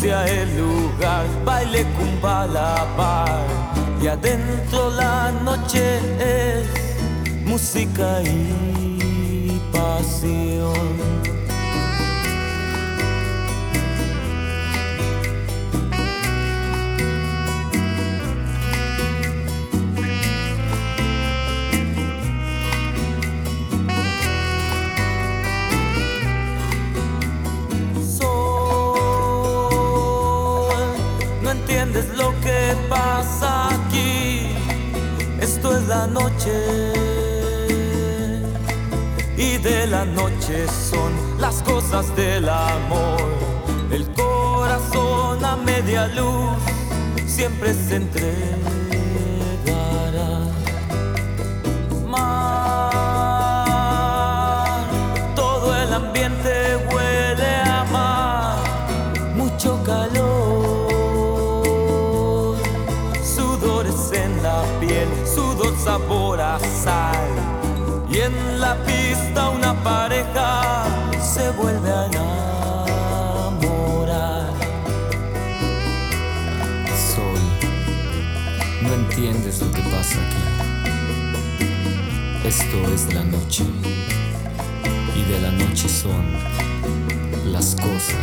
sea el lugar, baile cumba la par. Y adentro la noche es música y pasión. Lo que pasa aquí. Esto es la noche. Y de la noche son las cosas del amor. El corazón a media luz siempre se entregará. Sabor a sal. Y en la pista una pareja se vuelve a enamorar. Sol, no entiendes lo que pasa aquí. Esto es la noche. Y de la noche son las cosas